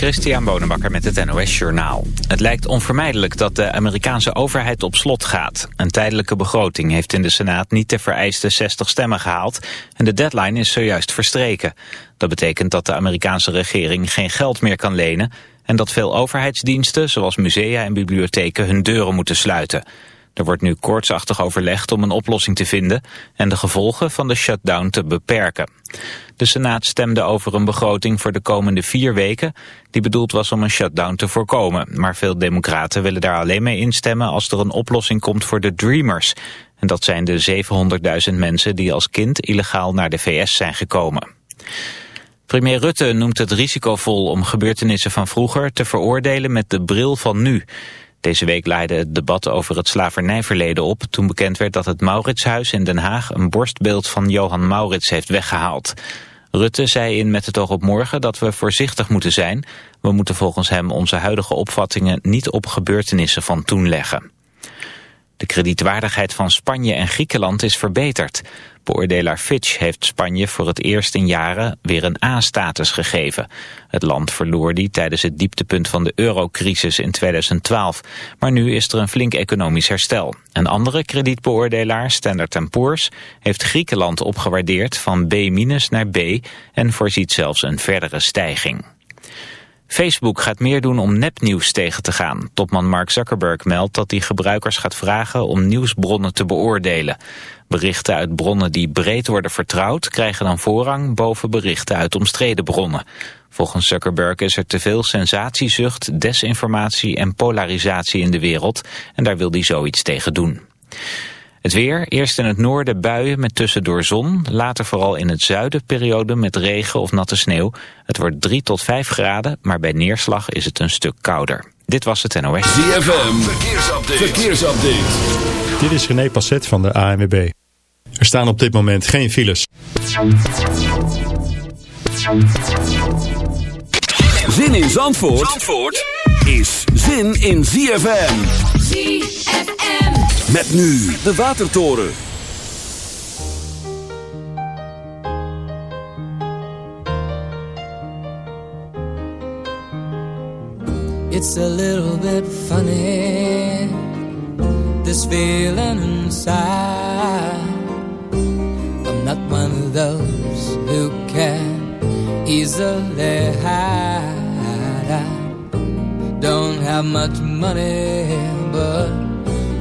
Christian Bonenbakker met het NOS Journaal. Het lijkt onvermijdelijk dat de Amerikaanse overheid op slot gaat. Een tijdelijke begroting heeft in de Senaat niet de vereiste 60 stemmen gehaald... en de deadline is zojuist verstreken. Dat betekent dat de Amerikaanse regering geen geld meer kan lenen... en dat veel overheidsdiensten, zoals musea en bibliotheken, hun deuren moeten sluiten... Er wordt nu koortsachtig overlegd om een oplossing te vinden en de gevolgen van de shutdown te beperken. De Senaat stemde over een begroting voor de komende vier weken die bedoeld was om een shutdown te voorkomen. Maar veel democraten willen daar alleen mee instemmen als er een oplossing komt voor de Dreamers. En dat zijn de 700.000 mensen die als kind illegaal naar de VS zijn gekomen. Premier Rutte noemt het risicovol om gebeurtenissen van vroeger te veroordelen met de bril van nu. Deze week leidde het debat over het slavernijverleden op... toen bekend werd dat het Mauritshuis in Den Haag... een borstbeeld van Johan Maurits heeft weggehaald. Rutte zei in Met het oog op morgen dat we voorzichtig moeten zijn. We moeten volgens hem onze huidige opvattingen... niet op gebeurtenissen van toen leggen. De kredietwaardigheid van Spanje en Griekenland is verbeterd. Beoordelaar Fitch heeft Spanje voor het eerst in jaren weer een A-status gegeven. Het land verloor die tijdens het dieptepunt van de eurocrisis in 2012. Maar nu is er een flink economisch herstel. Een andere kredietbeoordelaar, Standard Poor's, heeft Griekenland opgewaardeerd van B- naar B en voorziet zelfs een verdere stijging. Facebook gaat meer doen om nepnieuws tegen te gaan. Topman Mark Zuckerberg meldt dat hij gebruikers gaat vragen om nieuwsbronnen te beoordelen. Berichten uit bronnen die breed worden vertrouwd krijgen dan voorrang boven berichten uit omstreden bronnen. Volgens Zuckerberg is er te veel sensatiezucht, desinformatie en polarisatie in de wereld en daar wil hij zoiets tegen doen. Het weer, eerst in het noorden buien met tussendoor zon. Later vooral in het zuiden periode met regen of natte sneeuw. Het wordt 3 tot 5 graden, maar bij neerslag is het een stuk kouder. Dit was het NOS. ZFM, verkeersupdate. verkeersupdate. Dit is René Passet van de ANWB. Er staan op dit moment geen files. Zin in Zandvoort, Zandvoort is zin in ZFM. ZFM. Met nu de Watertoren. It's a little bit funny This feeling inside I'm not one of those who can easily hide I don't have much money but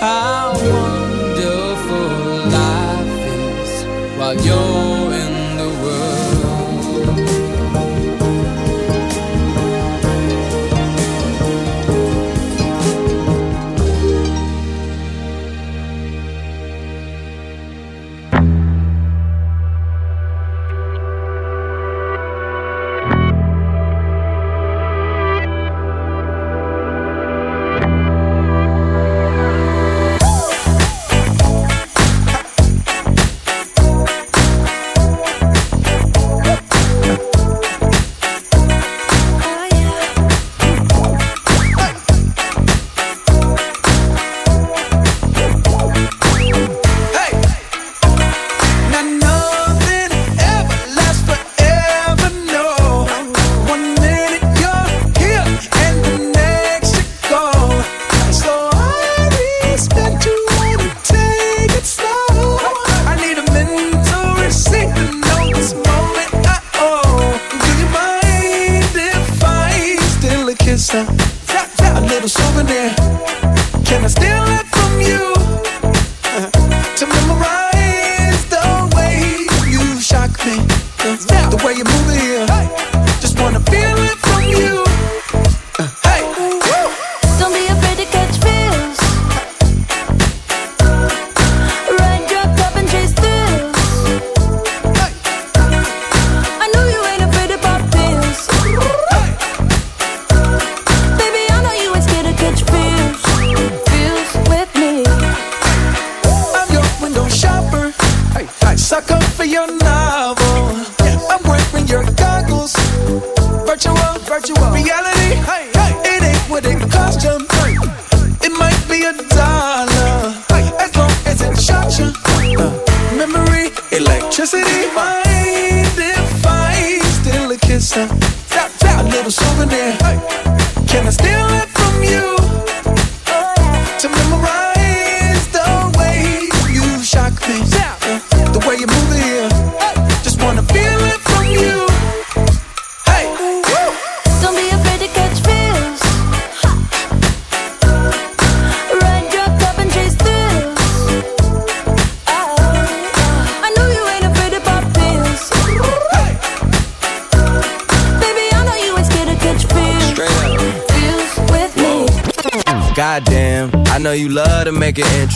How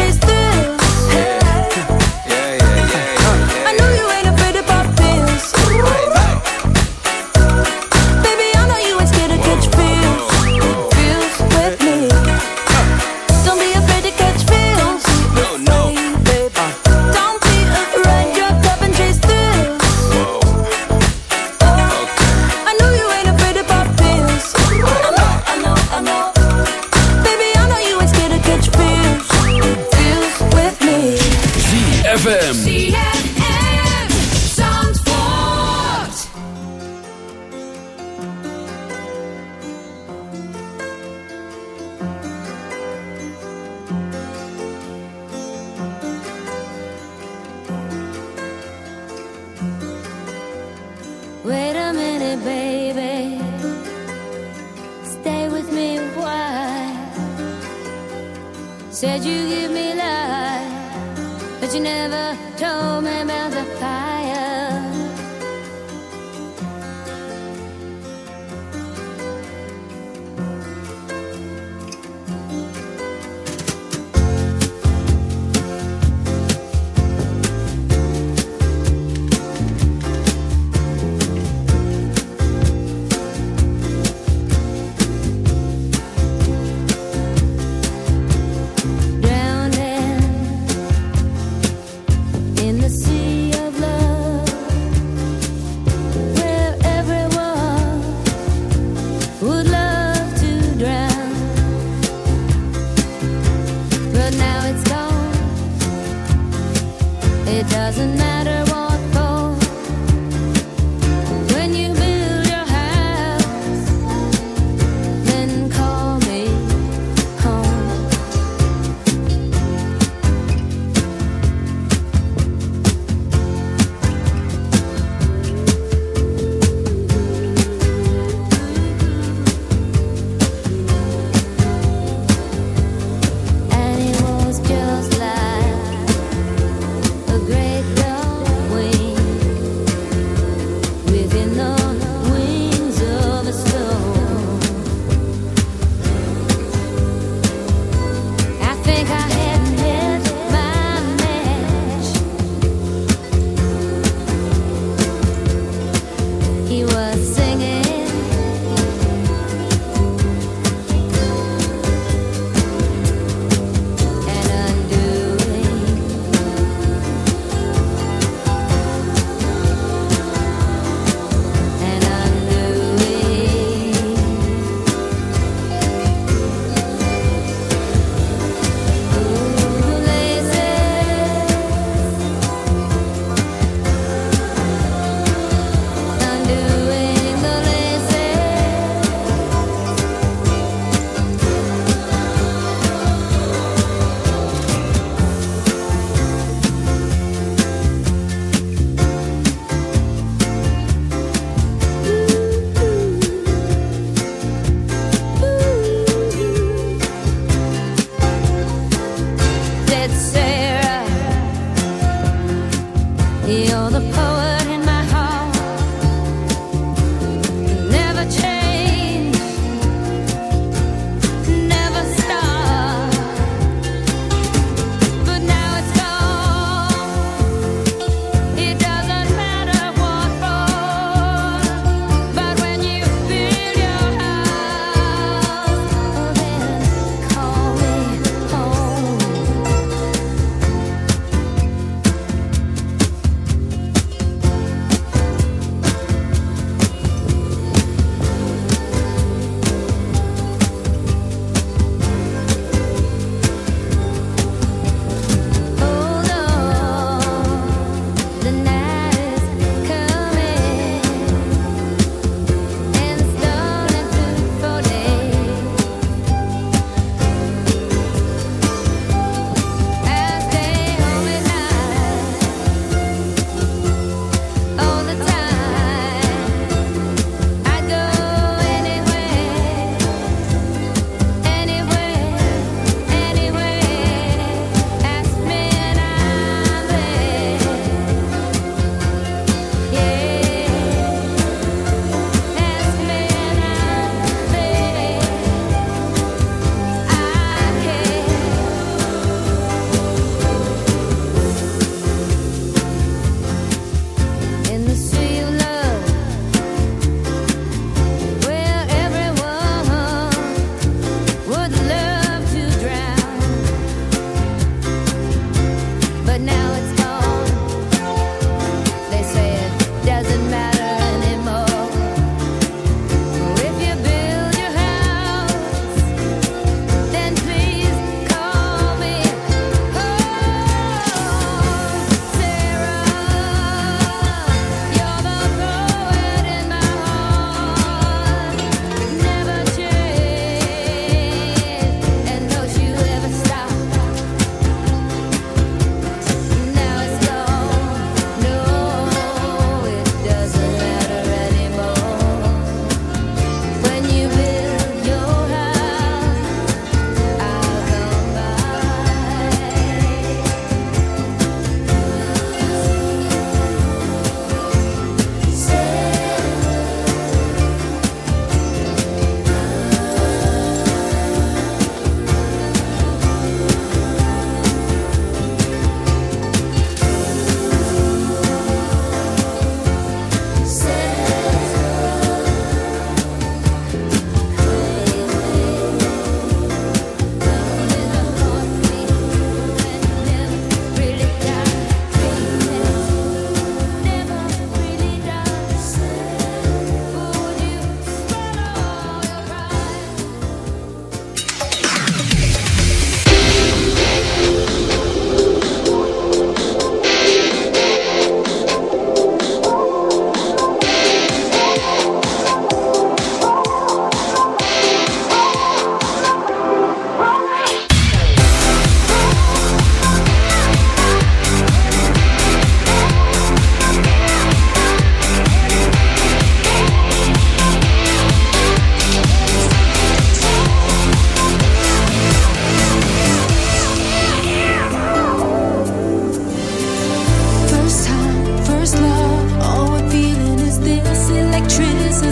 and chase but now it's gone. It doesn't matter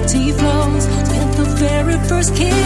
gravity flows with the very first kiss.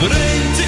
brengt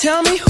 Tell me who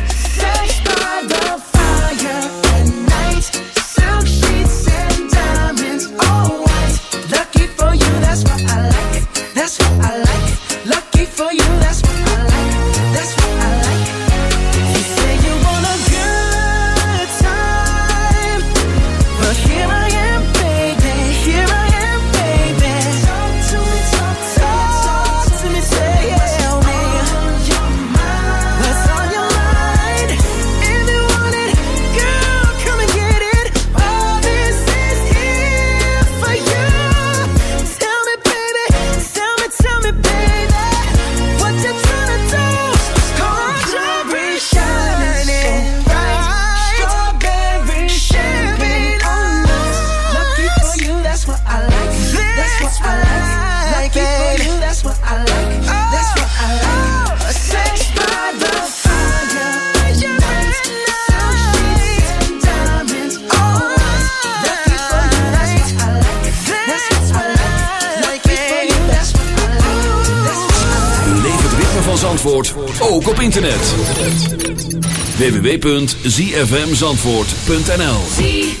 www.zfmzandvoort.nl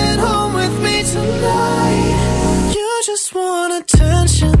You just want attention.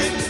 you